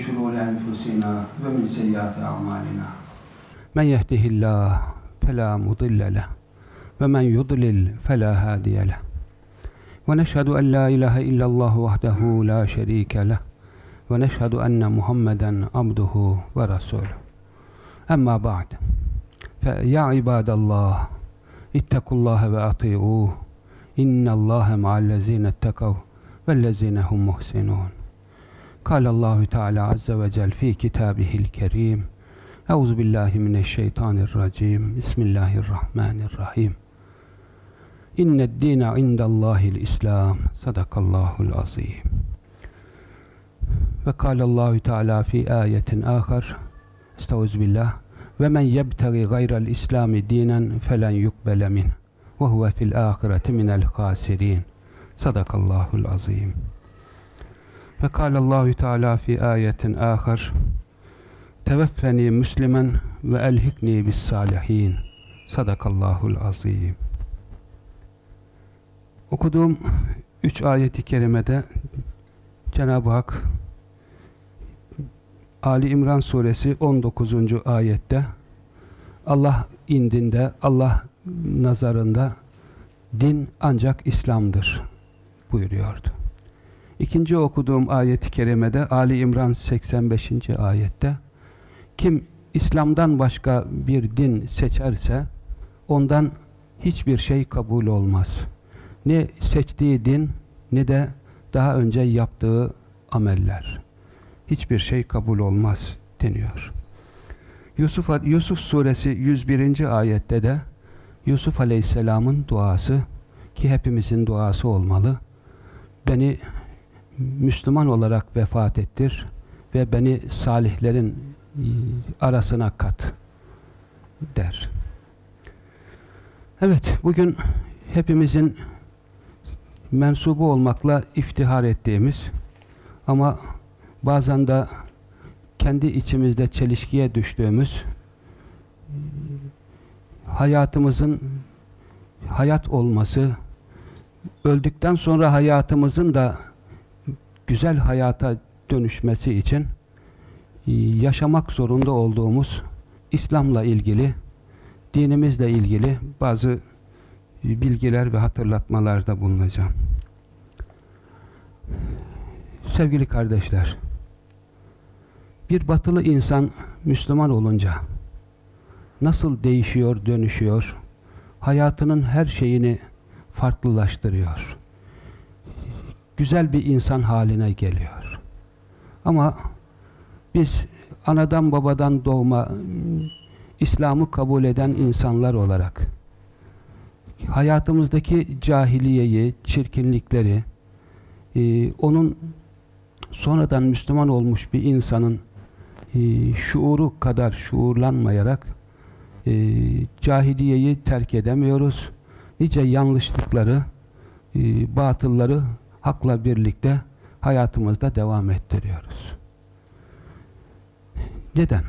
شرور أنفسنا ومن سيئات أعمالنا. من يهده الله فلا مضل له ومن يضلل فلا هادي له. ونشهد أن لا إله إلا الله وحده لا شريك له ونشهد أن محمدا عبده ورسوله. أما بعد فيا عباد الله اتقوا الله وأطيعوه إن الله مع الذين اتقوا والذين هم محسنون. Kalallahu Teala azze ve cel fi kitabihil kerim. Euzu billahi mineşşeytanirracim. Bismillahirrahmanirrahim. İnned dine indallahil İslam. Sadakallahul azim. Ve kalallahu Teala fi ayetin ahar. Estağfirullah. Ve men yebtagi gayral İslami dinen felen yukbele min. Ve huve fil ahireti minel hasirin. Sadakallahul azim. Ve kâlellâhu teâlâ fî âyetin âkhar Teveffeni müslimen ve elhikni bis salihin. Sadakallahul azim. Okuduğum üç ayeti kerimede Cenab-ı Hak Ali İmran suresi 19. ayette Allah indinde, Allah nazarında din ancak İslam'dır buyuruyordu. İkinci okuduğum ayet-i kerimede Ali İmran 85. ayette kim İslam'dan başka bir din seçerse ondan hiçbir şey kabul olmaz. Ne seçtiği din ne de daha önce yaptığı ameller. Hiçbir şey kabul olmaz deniyor. Yusuf, Yusuf suresi 101. ayette de Yusuf aleyhisselamın duası ki hepimizin duası olmalı. Beni Müslüman olarak vefat ettir ve beni salihlerin arasına kat der. Evet, bugün hepimizin mensubu olmakla iftihar ettiğimiz ama bazen de kendi içimizde çelişkiye düştüğümüz hayatımızın hayat olması öldükten sonra hayatımızın da güzel hayata dönüşmesi için yaşamak zorunda olduğumuz İslam'la ilgili dinimizle ilgili bazı bilgiler ve hatırlatmalarda bulunacağım. Sevgili kardeşler, bir batılı insan Müslüman olunca nasıl değişiyor, dönüşüyor, hayatının her şeyini farklılaştırıyor. Güzel bir insan haline geliyor. Ama biz anadan babadan doğma İslam'ı kabul eden insanlar olarak hayatımızdaki cahiliyeyi, çirkinlikleri, e, onun sonradan Müslüman olmuş bir insanın e, şuuru kadar şuurlanmayarak e, cahiliyeyi terk edemiyoruz. Nice yanlışlıkları, e, batılları hakla birlikte hayatımızda devam ettiriyoruz. Neden?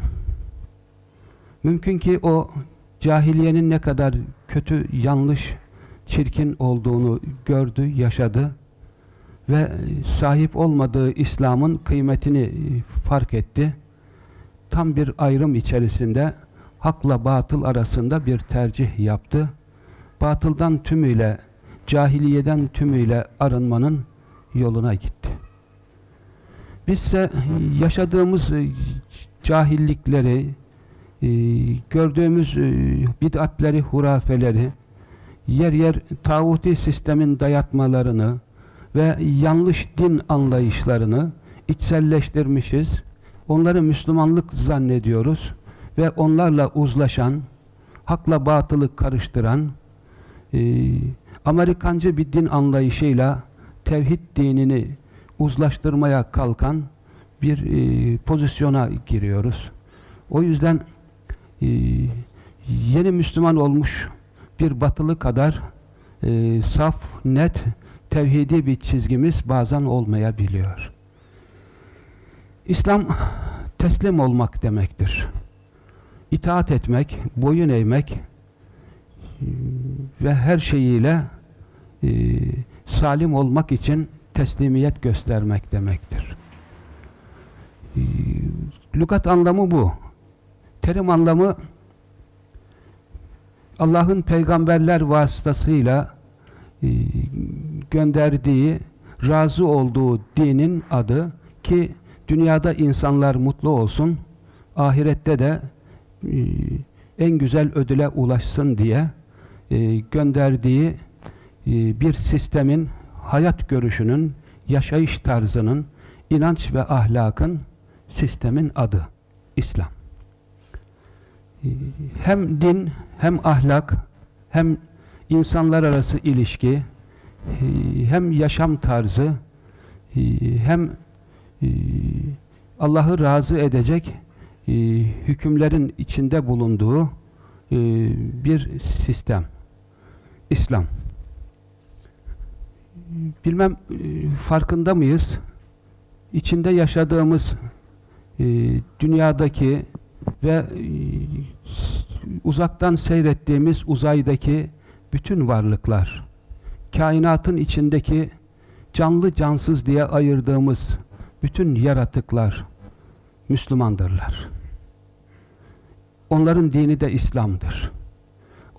Mümkün ki o cahiliyenin ne kadar kötü, yanlış, çirkin olduğunu gördü, yaşadı ve sahip olmadığı İslam'ın kıymetini fark etti. Tam bir ayrım içerisinde hakla batıl arasında bir tercih yaptı. Batıldan tümüyle, cahiliyeden tümüyle arınmanın yoluna gitti. Bizse yaşadığımız cahillikleri, gördüğümüz bid'atleri, hurafeleri, yer yer tağuti sistemin dayatmalarını ve yanlış din anlayışlarını içselleştirmişiz. Onları Müslümanlık zannediyoruz ve onlarla uzlaşan, hakla batılı karıştıran, Amerikancı bir din anlayışıyla tevhid dinini uzlaştırmaya kalkan bir e, pozisyona giriyoruz. O yüzden e, yeni Müslüman olmuş bir batılı kadar e, saf, net, tevhidi bir çizgimiz bazen olmayabiliyor. İslam teslim olmak demektir. İtaat etmek, boyun eğmek ve her şeyiyle e, salim olmak için teslimiyet göstermek demektir. lügat anlamı bu. Terim anlamı Allah'ın peygamberler vasıtasıyla e, gönderdiği, razı olduğu dinin adı ki dünyada insanlar mutlu olsun, ahirette de e, en güzel ödüle ulaşsın diye e, gönderdiği e, bir sistemin, hayat görüşünün, yaşayış tarzının, inanç ve ahlakın sistemin adı İslam. E, hem din, hem ahlak, hem insanlar arası ilişki, hem yaşam tarzı, hem Allah'ı razı edecek hükümlerin içinde bulunduğu bir sistem. İslam. Bilmem e, farkında mıyız? İçinde yaşadığımız e, dünyadaki ve e, uzaktan seyrettiğimiz uzaydaki bütün varlıklar, kainatın içindeki canlı cansız diye ayırdığımız bütün yaratıklar Müslümandırlar. Onların dini de İslam'dır.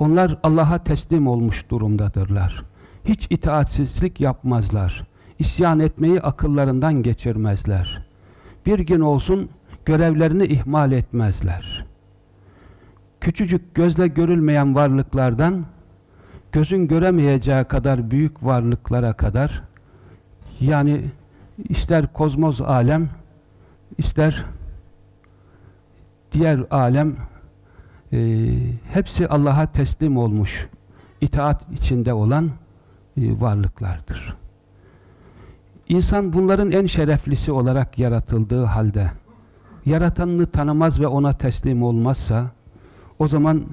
Onlar Allah'a teslim olmuş durumdadırlar. Hiç itaatsizlik yapmazlar. İsyan etmeyi akıllarından geçirmezler. Bir gün olsun görevlerini ihmal etmezler. Küçücük gözle görülmeyen varlıklardan gözün göremeyeceği kadar büyük varlıklara kadar yani ister kozmoz alem ister diğer alem e, hepsi Allah'a teslim olmuş, itaat içinde olan e, varlıklardır. İnsan bunların en şereflisi olarak yaratıldığı halde yaratanını tanımaz ve ona teslim olmazsa o zaman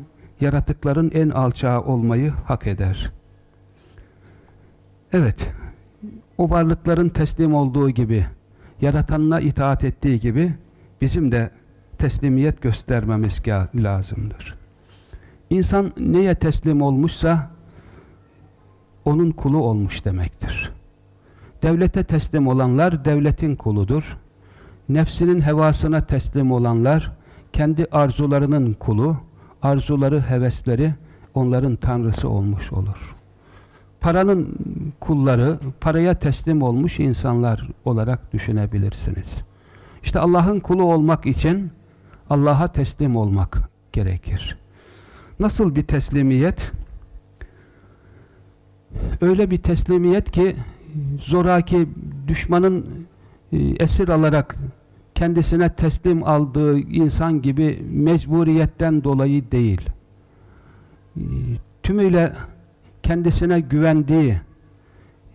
yaratıkların en alçağı olmayı hak eder. Evet, o varlıkların teslim olduğu gibi, yaratanına itaat ettiği gibi bizim de teslimiyet göstermemiz lazımdır. İnsan neye teslim olmuşsa onun kulu olmuş demektir. Devlete teslim olanlar devletin kuludur. Nefsinin hevasına teslim olanlar kendi arzularının kulu, arzuları, hevesleri onların tanrısı olmuş olur. Paranın kulları, paraya teslim olmuş insanlar olarak düşünebilirsiniz. İşte Allah'ın kulu olmak için Allah'a teslim olmak gerekir. Nasıl bir teslimiyet? Öyle bir teslimiyet ki zoraki düşmanın e, esir alarak kendisine teslim aldığı insan gibi mecburiyetten dolayı değil. E, tümüyle kendisine güvendiği,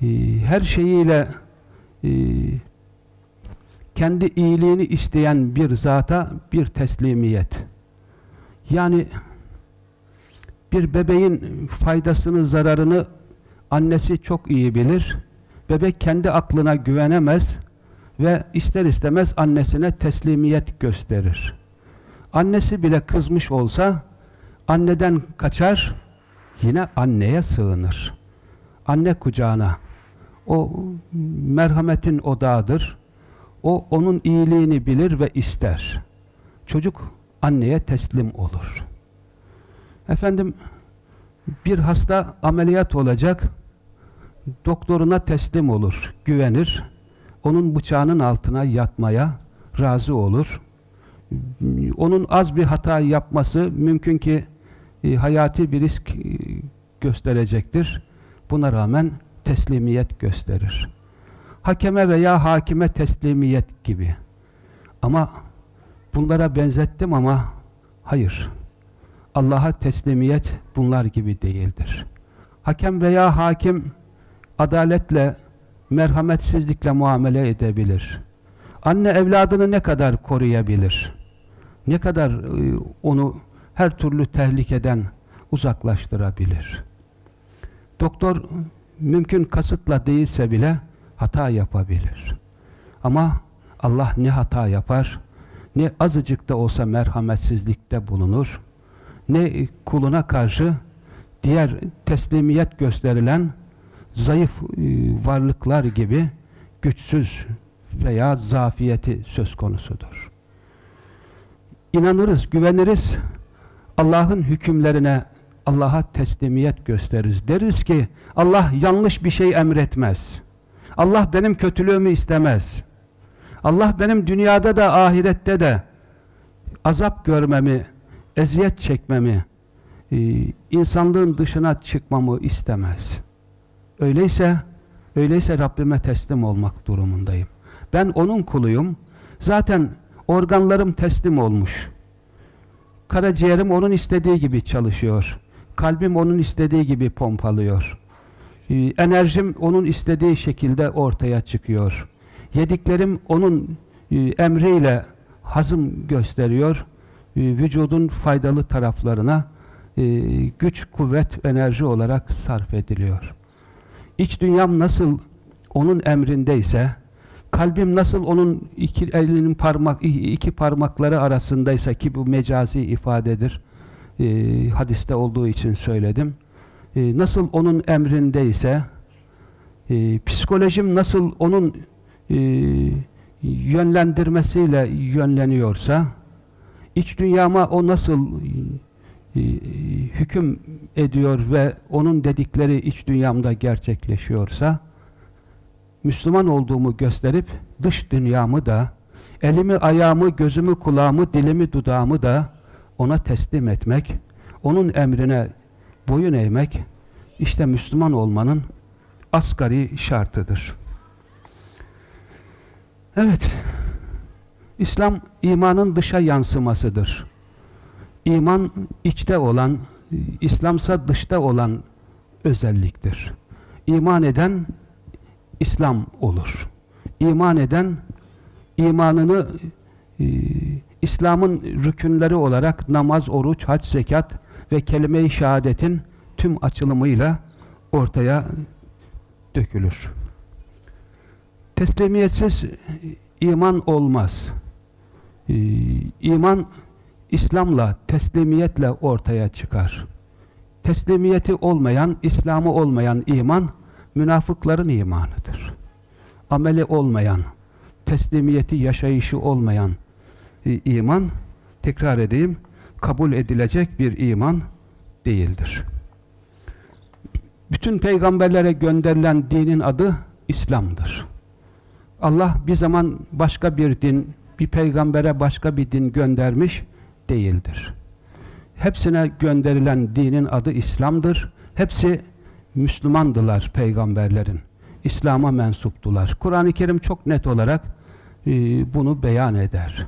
e, her şeyiyle kendi iyiliğini isteyen bir zata bir teslimiyet. Yani bir bebeğin faydasını, zararını annesi çok iyi bilir. Bebek kendi aklına güvenemez ve ister istemez annesine teslimiyet gösterir. Annesi bile kızmış olsa anneden kaçar, yine anneye sığınır. Anne kucağına. O merhametin odağıdır o onun iyiliğini bilir ve ister. Çocuk anneye teslim olur. Efendim bir hasta ameliyat olacak doktoruna teslim olur, güvenir. Onun bıçağının altına yatmaya razı olur. Onun az bir hata yapması mümkün ki e, hayati bir risk e, gösterecektir. Buna rağmen teslimiyet gösterir hakeme veya hakime teslimiyet gibi. Ama bunlara benzettim ama hayır. Allah'a teslimiyet bunlar gibi değildir. Hakem veya hakim adaletle, merhametsizlikle muamele edebilir. Anne evladını ne kadar koruyabilir? Ne kadar e, onu her türlü tehlikeden uzaklaştırabilir? Doktor mümkün kasıtla değilse bile hata yapabilir. Ama Allah ne hata yapar, ne azıcık da olsa merhametsizlikte bulunur, ne kuluna karşı diğer teslimiyet gösterilen zayıf e, varlıklar gibi güçsüz veya zafiyeti söz konusudur. inanırız, güveniriz. Allah'ın hükümlerine Allah'a teslimiyet gösteririz. Deriz ki Allah yanlış bir şey emretmez. Allah benim kötülüğümü istemez. Allah benim dünyada da ahirette de azap görmemi, eziyet çekmemi, e, insanlığın dışına çıkmamı istemez. Öyleyse, öyleyse Rabbime teslim olmak durumundayım. Ben onun kuluyum. Zaten organlarım teslim olmuş. Karaciğerim onun istediği gibi çalışıyor. Kalbim onun istediği gibi pompalıyor. Ee, enerjim onun istediği şekilde ortaya çıkıyor. Yediklerim onun e, emriyle hazım gösteriyor. E, vücudun faydalı taraflarına e, güç, kuvvet, enerji olarak sarf ediliyor. İç dünyam nasıl onun emrindeyse, kalbim nasıl onun iki elinin parmak iki parmakları arasındaysa ki bu mecazi ifadedir. Hadiste olduğu için söyledim. E, nasıl onun emrindeyse, e, psikolojim nasıl onun e, yönlendirmesiyle yönleniyorsa, iç dünyama o nasıl hüküm ediyor ve onun dedikleri iç dünyamda gerçekleşiyorsa, Müslüman olduğumu gösterip dış dünyamı da, elimi, ayağımı, gözümü, kulağımı, dilimi, dudağımı da ona teslim etmek, onun emrine boyun eğmek, işte Müslüman olmanın asgari şartıdır. Evet, İslam imanın dışa yansımasıdır. İman içte olan, İslamsa dışta olan özelliktir. İman eden İslam olur. İman eden imanını e, İslam'ın rükünleri olarak namaz, oruç, hac, zekat ve kelime-i şehadetin tüm açılımıyla ortaya dökülür. Teslimiyetsiz iman olmaz. Ee, iman İslam'la, teslimiyetle ortaya çıkar. Teslimiyeti olmayan, İslam'ı olmayan iman, münafıkların imanıdır. Ameli olmayan, teslimiyeti yaşayışı olmayan e, iman, tekrar edeyim, kabul edilecek bir iman değildir. Bütün peygamberlere gönderilen dinin adı İslam'dır. Allah bir zaman başka bir din, bir peygambere başka bir din göndermiş değildir. Hepsine gönderilen dinin adı İslam'dır. Hepsi Müslümandılar peygamberlerin. İslam'a mensuptular. Kur'an-ı Kerim çok net olarak e, bunu beyan eder.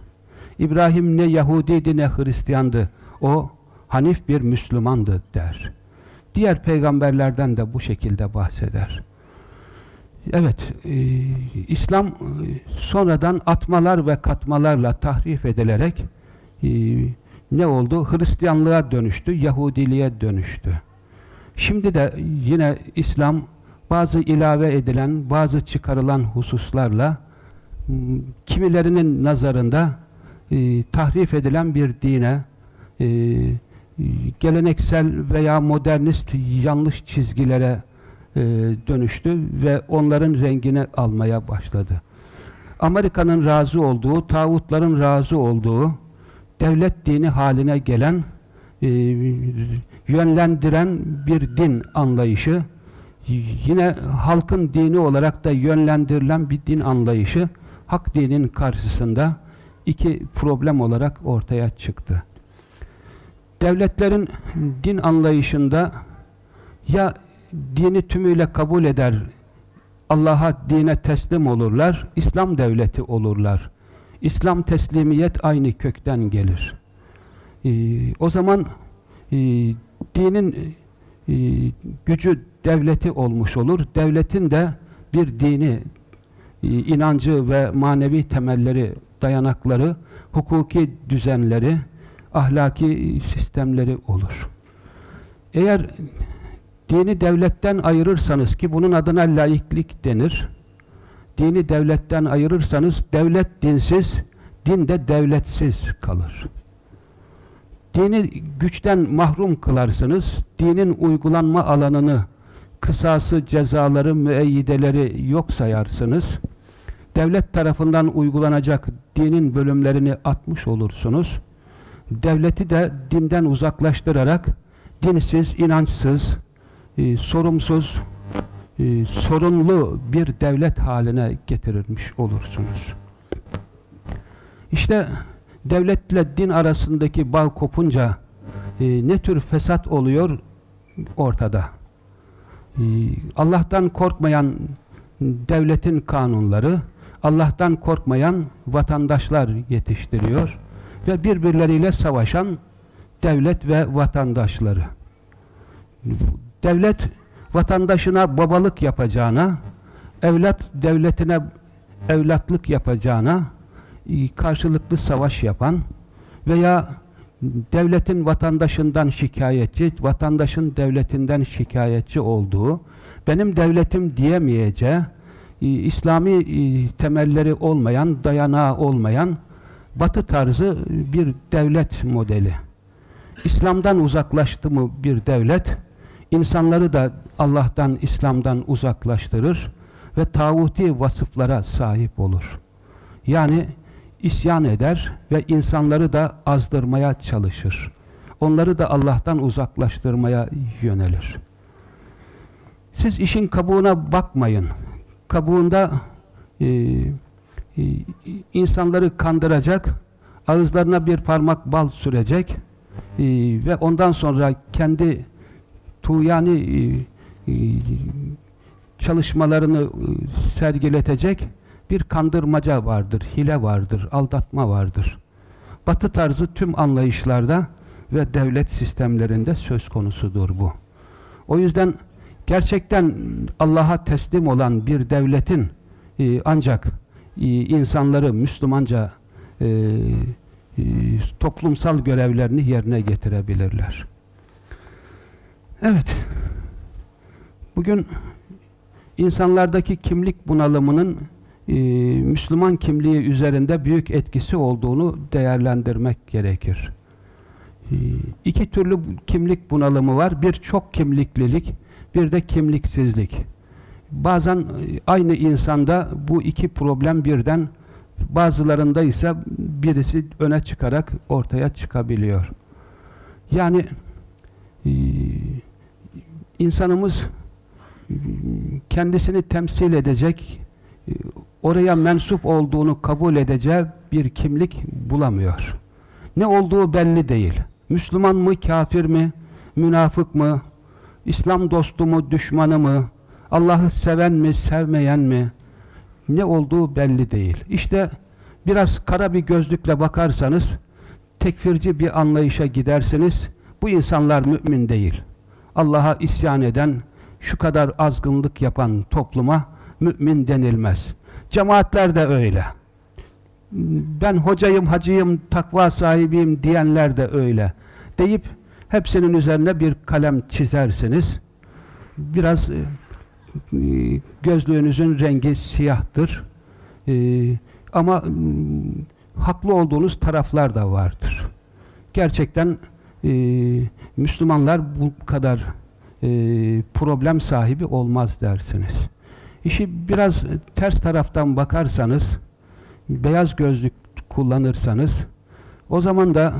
İbrahim ne Yahudiydi ne Hristiyandı. O Hanif bir Müslümandı der. Diğer peygamberlerden de bu şekilde bahseder. Evet, e, İslam e, sonradan atmalar ve katmalarla tahrif edilerek e, ne oldu? Hristiyanlığa dönüştü, Yahudiliğe dönüştü. Şimdi de yine İslam bazı ilave edilen, bazı çıkarılan hususlarla kimilerinin nazarında e, tahrif edilen bir dine, e, geleneksel veya modernist yanlış çizgilere e, dönüştü ve onların rengini almaya başladı. Amerika'nın razı olduğu, tağutların razı olduğu, devlet dini haline gelen, e, yönlendiren bir din anlayışı, yine halkın dini olarak da yönlendirilen bir din anlayışı, hak dinin karşısında iki problem olarak ortaya çıktı. Devletlerin din anlayışında ya dini tümüyle kabul eder, Allah'a dine teslim olurlar, İslam devleti olurlar. İslam teslimiyet aynı kökten gelir. Ee, o zaman e, dinin e, gücü devleti olmuş olur. Devletin de bir dini, e, inancı ve manevi temelleri, dayanakları, hukuki düzenleri, ahlaki sistemleri olur. Eğer dini devletten ayırırsanız ki bunun adına laiklik denir. Dini devletten ayırırsanız devlet dinsiz, din de devletsiz kalır. Dini güçten mahrum kılarsınız, dinin uygulanma alanını, kısası, cezaları, müeyyideleri yok sayarsınız. Devlet tarafından uygulanacak dinin bölümlerini atmış olursunuz devleti de dinden uzaklaştırarak dinsiz, inançsız, e, sorumsuz, e, sorunlu bir devlet haline getirilmiş olursunuz. İşte devletle din arasındaki bağ kopunca e, ne tür fesat oluyor ortada. E, Allah'tan korkmayan devletin kanunları, Allah'tan korkmayan vatandaşlar yetiştiriyor ve birbirleriyle savaşan devlet ve vatandaşları. Devlet vatandaşına babalık yapacağına, evlat devletine evlatlık yapacağına e, karşılıklı savaş yapan veya devletin vatandaşından şikayetçi, vatandaşın devletinden şikayetçi olduğu, benim devletim diyemeyeceği, İslami temelleri olmayan, dayanağı olmayan batı tarzı bir devlet modeli. İslam'dan uzaklaştı mı bir devlet, insanları da Allah'tan, İslam'dan uzaklaştırır ve tağuti vasıflara sahip olur. Yani isyan eder ve insanları da azdırmaya çalışır. Onları da Allah'tan uzaklaştırmaya yönelir. Siz işin kabuğuna bakmayın. Kabuğunda e, e, insanları kandıracak, ağızlarına bir parmak bal sürecek e, ve ondan sonra kendi tuğyani e, e, çalışmalarını e, sergiletecek bir kandırmaca vardır, hile vardır, aldatma vardır. Batı tarzı tüm anlayışlarda ve devlet sistemlerinde söz konusudur bu. O yüzden gerçekten Allah'a teslim olan bir devletin e, ancak e, insanları Müslümanca e, e, toplumsal görevlerini yerine getirebilirler. Evet, bugün insanlardaki kimlik bunalımının e, Müslüman kimliği üzerinde büyük etkisi olduğunu değerlendirmek gerekir. E, iki türlü kimlik bunalımı var. Bir çok kimliklilik, bir de kimliksizlik. Bazen e, aynı insanda bu iki problem birden bazılarında ise birisi öne çıkarak ortaya çıkabiliyor. Yani e, insanımız kendisini temsil edecek oraya mensup olduğunu kabul edeceği bir kimlik bulamıyor. Ne olduğu belli değil. Müslüman mı, kafir mi, münafık mı, İslam dostu mu, düşmanı mı, Allah'ı seven mi, sevmeyen mi, ne olduğu belli değil. İşte biraz kara bir gözlükle bakarsanız, tekfirci bir anlayışa gidersiniz, bu insanlar mümin değil. Allah'a isyan eden, şu kadar azgınlık yapan topluma mümin denilmez. Cemaatler de öyle. Ben hocayım, hacıyım, takva sahibiyim diyenler de öyle. Deyip hepsinin üzerine bir kalem çizersiniz. Biraz e, gözlüğünüzün rengi siyahtır. E, ama haklı olduğunuz taraflar da vardır. Gerçekten e, Müslümanlar bu kadar e, problem sahibi olmaz dersiniz. İşi biraz ters taraftan bakarsanız, beyaz gözlük kullanırsanız, o zaman da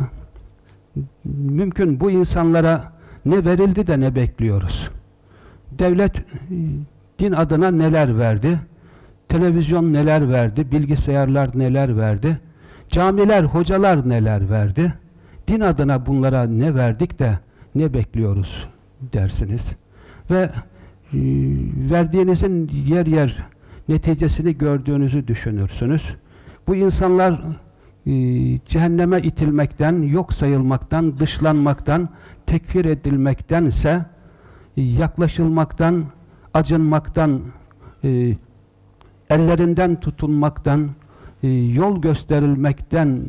mümkün bu insanlara ne verildi de ne bekliyoruz. Devlet din adına neler verdi? Televizyon neler verdi? Bilgisayarlar neler verdi? Camiler, hocalar neler verdi? Din adına bunlara ne verdik de ne bekliyoruz dersiniz. Ve ee, verdiğinizin yer yer neticesini gördüğünüzü düşünürsünüz. Bu insanlar e, cehenneme itilmekten, yok sayılmaktan, dışlanmaktan, tekfir edilmektense e, yaklaşılmaktan, acınmaktan, e, ellerinden tutunmaktan, e, yol gösterilmekten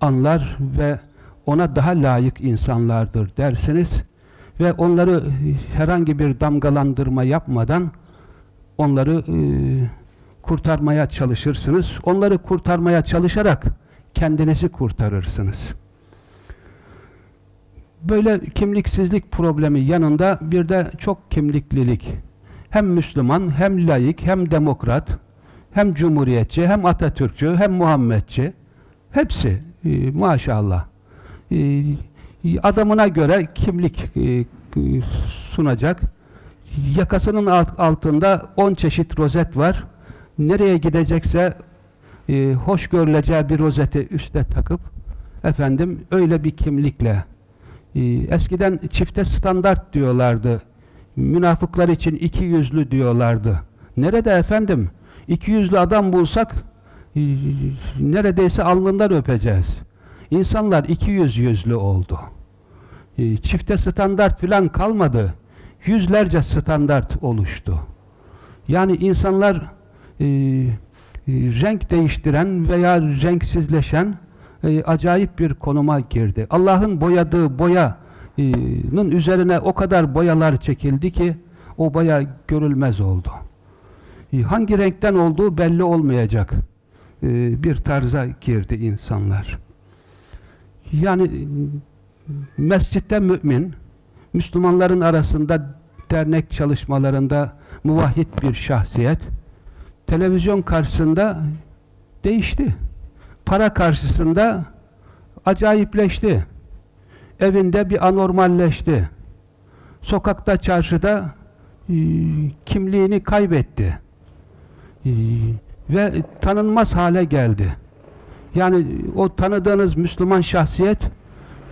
anlar ve ona daha layık insanlardır dersiniz ve onları herhangi bir damgalandırma yapmadan onları e, kurtarmaya çalışırsınız. Onları kurtarmaya çalışarak kendinizi kurtarırsınız. Böyle kimliksizlik problemi yanında bir de çok kimliklilik. Hem Müslüman, hem laik, hem demokrat, hem cumhuriyetçi, hem Atatürkçü, hem Muhammedçi. Hepsi e, maşallah. e, adamına göre kimlik e, sunacak. Yakasının altında 10 çeşit rozet var. Nereye gidecekse e, hoş görüleceği bir rozeti üste takıp efendim öyle bir kimlikle e, eskiden çifte standart diyorlardı. Münafıklar için iki yüzlü diyorlardı. Nerede efendim? İki yüzlü adam bulsak e, neredeyse alnından öpeceğiz. İnsanlar iki yüz yüzlü oldu. E, çifte standart filan kalmadı. Yüzlerce standart oluştu. Yani insanlar e, renk değiştiren veya renksizleşen e, acayip bir konuma girdi. Allah'ın boyadığı boyanın üzerine o kadar boyalar çekildi ki o boya görülmez oldu. E, hangi renkten olduğu belli olmayacak e, bir tarza girdi insanlar. Yani mescitte mümin, Müslümanların arasında dernek çalışmalarında muvahhid bir şahsiyet, televizyon karşısında değişti. Para karşısında acayipleşti. Evinde bir anormalleşti. Sokakta, çarşıda e, kimliğini kaybetti. E, ve tanınmaz hale geldi. Yani o tanıdığınız Müslüman şahsiyet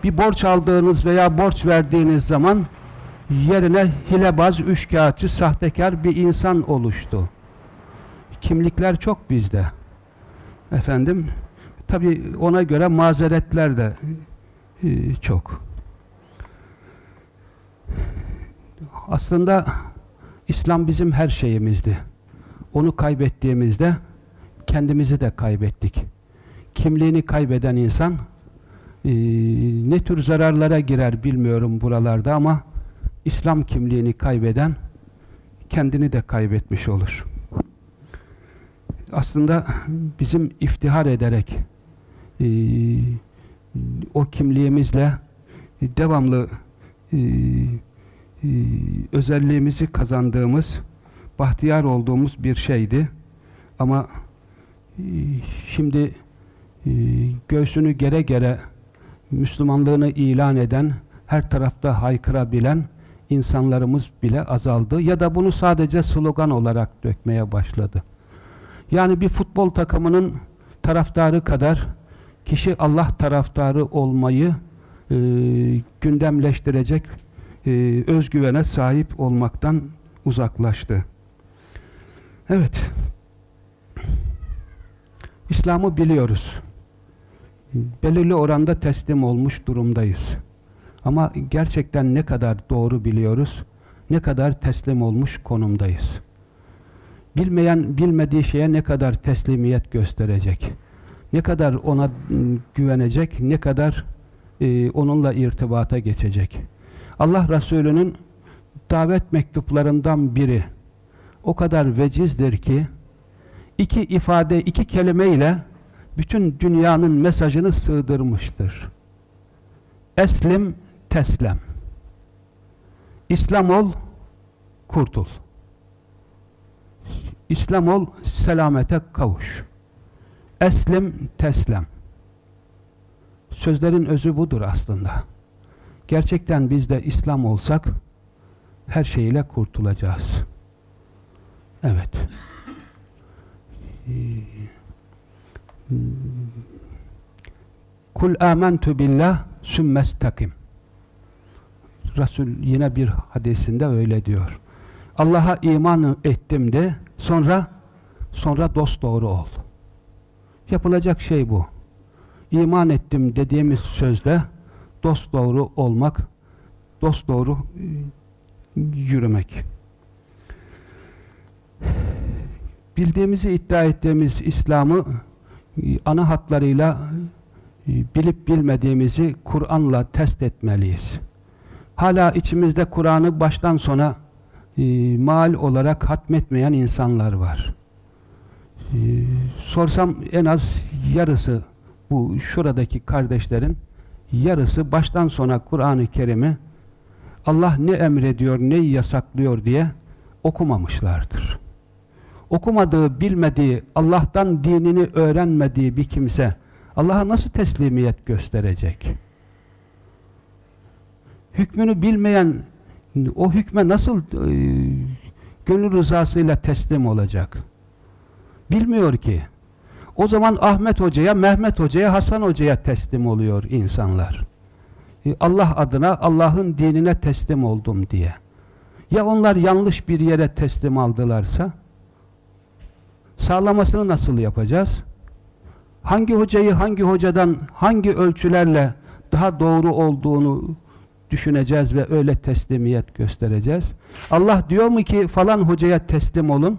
bir borç aldığınız veya borç verdiğiniz zaman yerine hilebaz, üçkağıtçı, sahtekar bir insan oluştu. Kimlikler çok bizde. Efendim, tabi ona göre mazeretler de e, çok. Aslında İslam bizim her şeyimizdi. Onu kaybettiğimizde kendimizi de kaybettik. Kimliğini kaybeden insan e, ne tür zararlara girer bilmiyorum buralarda ama İslam kimliğini kaybeden kendini de kaybetmiş olur. Aslında bizim iftihar ederek e, o kimliğimizle devamlı e, e, özelliğimizi kazandığımız, bahtiyar olduğumuz bir şeydi. Ama e, şimdi e, göğsünü gere gere Müslümanlığını ilan eden, her tarafta haykırabilen insanlarımız bile azaldı ya da bunu sadece slogan olarak dökmeye başladı. Yani bir futbol takımının taraftarı kadar kişi Allah taraftarı olmayı e, gündemleştirecek e, özgüvene sahip olmaktan uzaklaştı. Evet. İslam'ı biliyoruz. Belirli oranda teslim olmuş durumdayız. Ama gerçekten ne kadar doğru biliyoruz, ne kadar teslim olmuş konumdayız. Bilmeyen, bilmediği şeye ne kadar teslimiyet gösterecek, ne kadar ona güvenecek, ne kadar e, onunla irtibata geçecek. Allah Resulü'nün davet mektuplarından biri o kadar vecizdir ki iki ifade, iki kelimeyle bütün dünyanın mesajını sığdırmıştır. Eslim teslem. İslam ol, kurtul. İslam ol, selamete kavuş. Eslim, teslem. Sözlerin özü budur aslında. Gerçekten biz de İslam olsak, her şeyle kurtulacağız. Evet. Kul amentu billah sümmestakim. Resul yine bir hadisinde öyle diyor. Allah'a iman ettim de sonra sonra dost doğru ol. Yapılacak şey bu. İman ettim dediğimiz sözde dost doğru olmak, dost doğru e, yürümek. Bildiğimizi iddia ettiğimiz İslam'ı e, ana hatlarıyla e, bilip bilmediğimizi Kur'an'la test etmeliyiz. Hala içimizde Kur'an'ı baştan sona e, mal olarak hatmetmeyen insanlar var. E, sorsam en az yarısı bu şuradaki kardeşlerin yarısı baştan sona Kur'an-ı Kerim'i Allah ne emrediyor, neyi yasaklıyor diye okumamışlardır. Okumadığı, bilmediği, Allah'tan dinini öğrenmediği bir kimse Allah'a nasıl teslimiyet gösterecek? hükmünü bilmeyen o hükme nasıl e, gönül rızasıyla teslim olacak? Bilmiyor ki. O zaman Ahmet Hoca'ya, Mehmet Hoca'ya, Hasan Hoca'ya teslim oluyor insanlar. E, Allah adına, Allah'ın dinine teslim oldum diye. Ya onlar yanlış bir yere teslim aldılarsa? Sağlamasını nasıl yapacağız? Hangi hocayı hangi hocadan, hangi ölçülerle daha doğru olduğunu düşüneceğiz ve öyle teslimiyet göstereceğiz. Allah diyor mu ki falan hocaya teslim olun?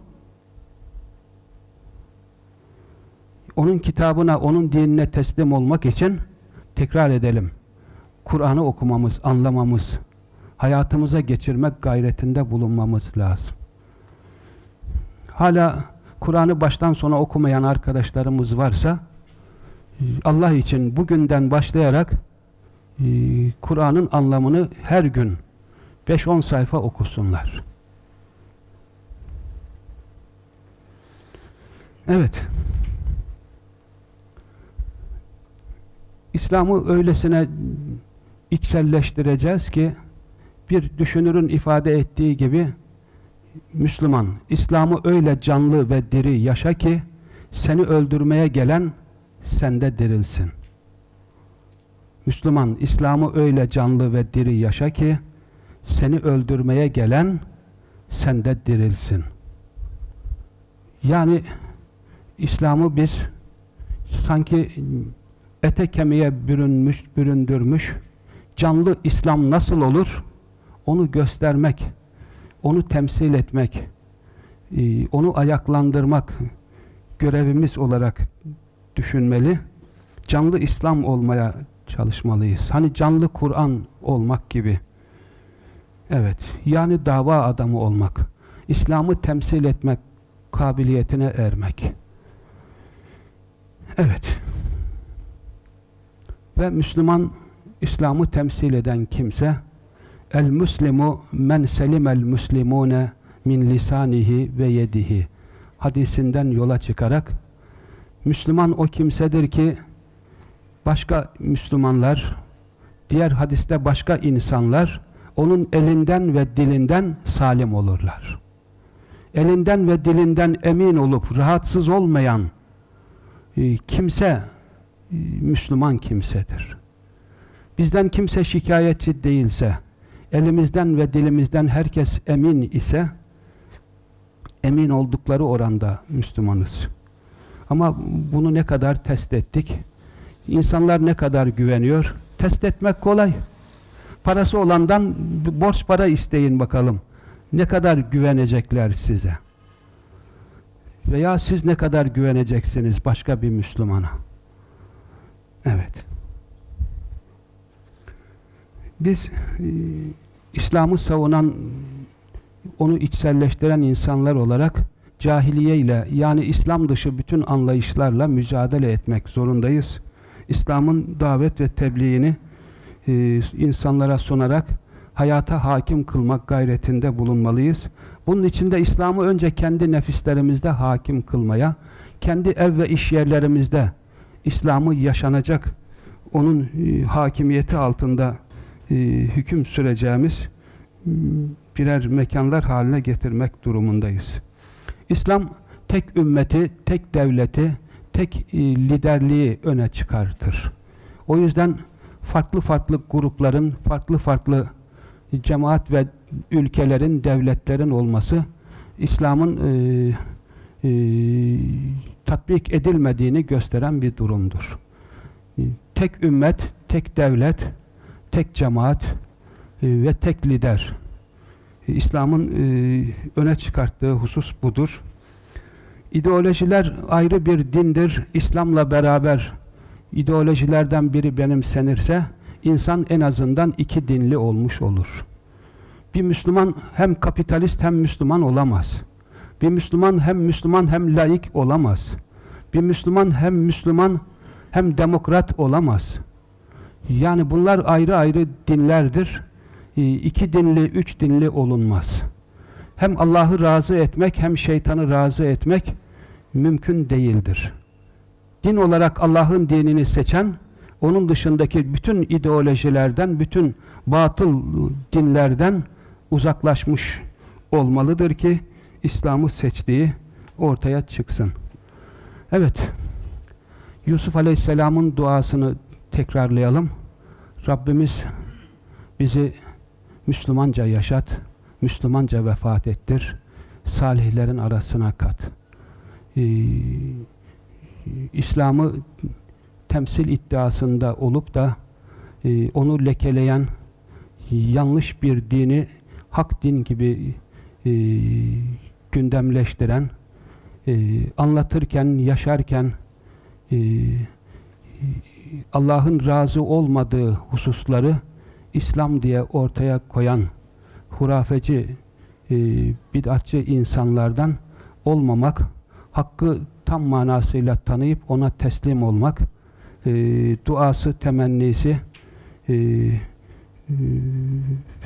Onun kitabına, onun dinine teslim olmak için tekrar edelim. Kur'an'ı okumamız, anlamamız, hayatımıza geçirmek gayretinde bulunmamız lazım. Hala Kur'an'ı baştan sona okumayan arkadaşlarımız varsa Allah için bugünden başlayarak e, Kur'an'ın anlamını her gün 5-10 sayfa okusunlar. Evet. İslam'ı öylesine içselleştireceğiz ki bir düşünürün ifade ettiği gibi Müslüman, İslam'ı öyle canlı ve diri yaşa ki seni öldürmeye gelen sende dirilsin. Müslüman, İslam'ı öyle canlı ve diri yaşa ki seni öldürmeye gelen sende dirilsin. Yani İslam'ı biz sanki ete kemiğe bürünmüş, büründürmüş canlı İslam nasıl olur? Onu göstermek, onu temsil etmek, e, onu ayaklandırmak görevimiz olarak düşünmeli. Canlı İslam olmaya çalışmalıyız. Hani canlı Kur'an olmak gibi. Evet, yani dava adamı olmak. İslam'ı temsil etmek kabiliyetine ermek. Evet. Ve Müslüman İslam'ı temsil eden kimse El muslimu men selimel muslimune min lisanihi ve yedihi hadisinden yola çıkarak Müslüman o kimsedir ki başka Müslümanlar diğer hadiste başka insanlar onun elinden ve dilinden salim olurlar. Elinden ve dilinden emin olup rahatsız olmayan e, kimse e, Müslüman kimsedir. Bizden kimse şikayetçi değilse elimizden ve dilimizden herkes emin ise emin oldukları oranda Müslümanız. Ama bunu ne kadar test ettik? İnsanlar ne kadar güveniyor? Test etmek kolay. Parası olandan borç para isteyin bakalım. Ne kadar güvenecekler size? Veya siz ne kadar güveneceksiniz başka bir Müslümana? Evet. Biz e, İslam'ı savunan, onu içselleştiren insanlar olarak cahiliye ile yani İslam dışı bütün anlayışlarla mücadele etmek zorundayız. İslam'ın davet ve tebliğini e, insanlara sunarak hayata hakim kılmak gayretinde bulunmalıyız. Bunun için de İslam'ı önce kendi nefislerimizde hakim kılmaya, kendi ev ve iş yerlerimizde İslam'ı yaşanacak, onun e, hakimiyeti altında e, hüküm süreceğimiz birer mekanlar haline getirmek durumundayız. İslam tek ümmeti, tek devleti, tek e, liderliği öne çıkartır. O yüzden farklı farklı grupların, farklı farklı cemaat ve ülkelerin, devletlerin olması İslam'ın e, e, tatbik edilmediğini gösteren bir durumdur. E, tek ümmet, tek devlet, tek cemaat e, ve tek lider. E, İslam'ın e, öne çıkarttığı husus budur. İdeolojiler ayrı bir dindir. İslam'la beraber ideolojilerden biri benimsenirse insan en azından iki dinli olmuş olur. Bir Müslüman hem kapitalist hem Müslüman olamaz. Bir Müslüman hem Müslüman hem laik olamaz. Bir Müslüman hem Müslüman hem demokrat olamaz. Yani bunlar ayrı ayrı dinlerdir. İki dinli, üç dinli olunmaz. Hem Allah'ı razı etmek hem şeytanı razı etmek mümkün değildir. Din olarak Allah'ın dinini seçen onun dışındaki bütün ideolojilerden, bütün batıl dinlerden uzaklaşmış olmalıdır ki İslam'ı seçtiği ortaya çıksın. Evet, Yusuf Aleyhisselam'ın duasını tekrarlayalım. Rabbimiz bizi Müslümanca yaşat, Müslümanca vefat ettir, salihlerin arasına kat. Ee, İslam'ı temsil iddiasında olup da e, onu lekeleyen yanlış bir dini hak din gibi e, gündemleştiren e, anlatırken, yaşarken e, Allah'ın razı olmadığı hususları İslam diye ortaya koyan hurafeci, e, bid'atçı insanlardan olmamak, hakkı tam manasıyla tanıyıp ona teslim olmak, e, duası, temennisi e, e,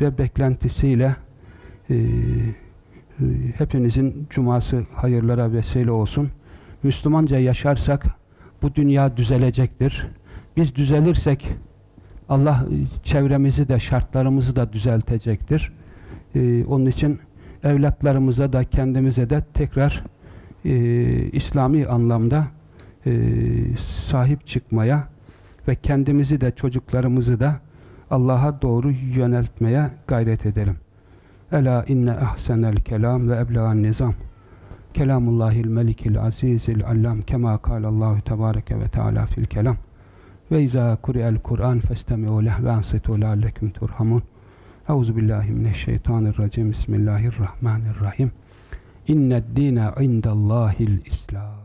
ve beklentisiyle e, e, hepinizin cuması hayırlara vesile olsun. Müslümanca yaşarsak bu dünya düzelecektir. Biz düzelirsek Allah çevremizi de şartlarımızı da düzeltecektir. Ee, onun için evlatlarımıza da kendimize de tekrar e, İslami anlamda e, sahip çıkmaya ve kendimizi de çocuklarımızı da Allah'a doğru yöneltmeye gayret edelim. Ela inne ahsenel kelam ve eblagan nizam. Kelamullahil melikil azizil allam kema kâlallahu tebâreke ve teâlâ fil kelam. Ve izâ kuri'el Kur'an festemi'u leh ve ansitu leallekum turhamun. Euzu billahi mineşşeytanirracim. Bismillahirrahmanirrahim. İnned dîne indallâhil İslam.